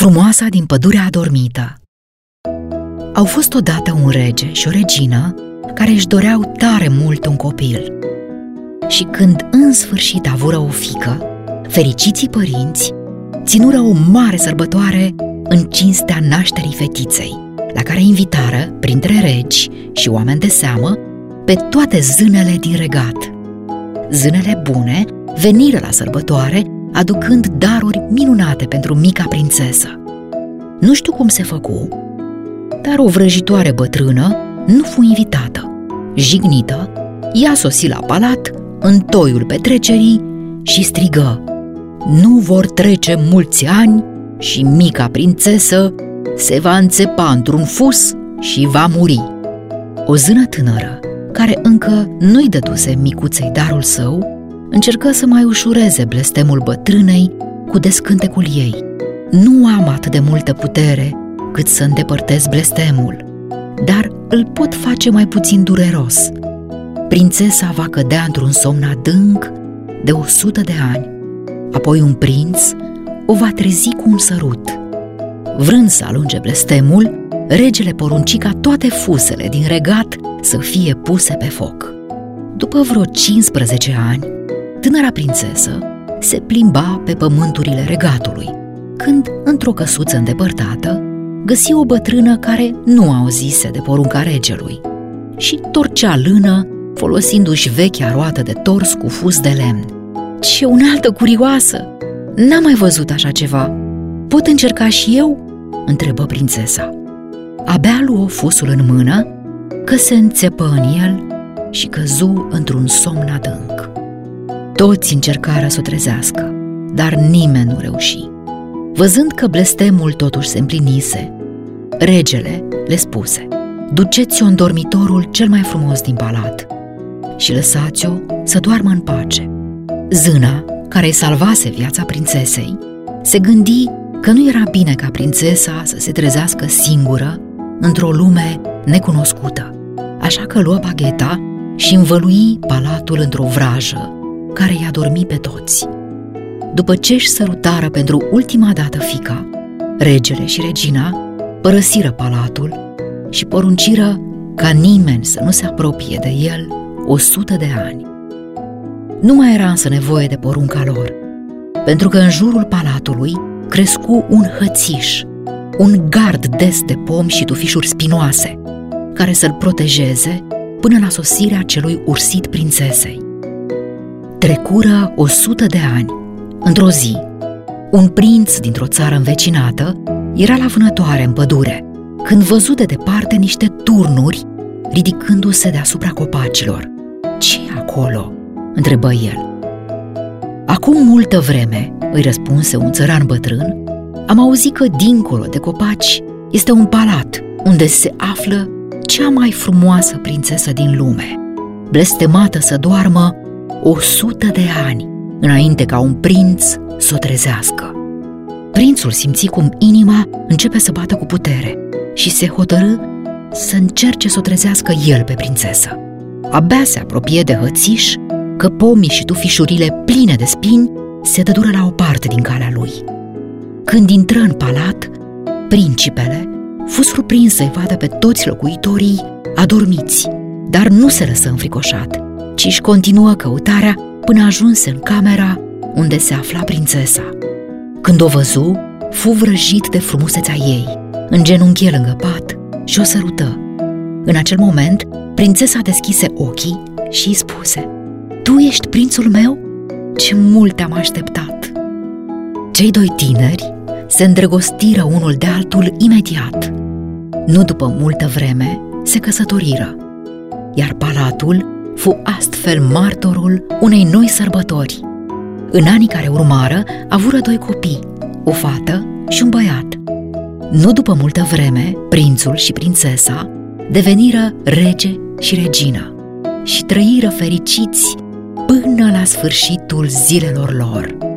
Frumoasa din pădurea adormită Au fost odată un rege și o regină care își doreau tare mult un copil. Și când în sfârșit avură o fică, fericiții părinți ținură o mare sărbătoare în cinstea nașterii fetiței, la care invitară, printre regi și oameni de seamă, pe toate zânele din regat. Zânele bune veniră la sărbătoare aducând daruri minunate pentru mica prințesă. Nu știu cum se făcu, dar o vrăjitoare bătrână nu fu invitată. Jignită, ea sosi la palat, în toiul petrecerii și strigă Nu vor trece mulți ani și mica prințesă se va înțepa într-un fus și va muri. O zână tânără, care încă nu-i dăduse micuței darul său, încercă să mai ușureze blestemul bătrânei cu descântecul ei. Nu am atât de multă putere cât să îndepărtez blestemul, dar îl pot face mai puțin dureros. Prințesa va cădea într-un somn adânc de o sută de ani. Apoi un prinț o va trezi cu un sărut. Vrând să alunge blestemul, regele porunci ca toate fusele din regat să fie puse pe foc. După vreo 15 ani, tânăra prințesă se plimba pe pământurile regatului, când, într-o căsuță îndepărtată, găsi o bătrână care nu auzise de porunca regelui și torcea lână folosindu-și vechea roată de tors cu fus de lemn. Ce unaltă curioasă! N-am mai văzut așa ceva. Pot încerca și eu?" întrebă prințesa. Abia luă fusul în mână, că se înțepă în el și căzu într-un somn adânc. Toți încercară să o trezească, dar nimeni nu reuși. Văzând că blestemul totuși se împlinise, regele le spuse, Duceți-o în dormitorul cel mai frumos din palat și lăsați-o să doarmă în pace. Zâna, care îi salvase viața prințesei, se gândi că nu era bine ca prințesa să se trezească singură într-o lume necunoscută. Așa că luă bagheta și învălui palatul într-o vrajă care i-a dormit pe toți. După ce își sărutară pentru ultima dată fica, regele și regina părăsiră palatul și porunciră ca nimeni să nu se apropie de el o sută de ani. Nu mai era însă nevoie de porunca lor, pentru că în jurul palatului crescu un hățiș, un gard des de pomi și tufișuri spinoase, care să-l protejeze până la sosirea celui ursit prințesei. Trecură o sută de ani. Într-o zi, un prinț dintr-o țară învecinată era la vânătoare în pădure, când văzut de departe niște turnuri ridicându-se deasupra copacilor. ce acolo?" întrebă el. Acum multă vreme, îi răspunse un țăran bătrân, am auzit că dincolo de copaci este un palat unde se află cea mai frumoasă prințesă din lume, blestemată să doarmă o sută de ani înainte ca un prinț să o trezească. Prințul simți cum inima începe să bată cu putere și se hotărâ să încerce să o trezească el pe prințesă. Abia se apropie de hățiș că pomii și tufișurile pline de spini se dădură la o parte din calea lui. Când intră în palat, principele fu surprins să-i vadă pe toți locuitorii adormiți, dar nu se lăsă înfricoșat ci își continuă căutarea până ajunse în camera unde se afla prințesa. Când o văzu, fu vrăjit de frumusețea ei, genunchi lângă pat și o sărută. În acel moment, prințesa deschise ochii și îi spuse Tu ești prințul meu? Ce mult te-am așteptat! Cei doi tineri se îndrăgostiră unul de altul imediat. Nu după multă vreme, se căsătoriră, iar palatul fu astfel martorul unei noi sărbători. În anii care urmară, avură doi copii, o fată și un băiat. Nu după multă vreme, prințul și prințesa deveniră rege și regină și trăiră fericiți până la sfârșitul zilelor lor.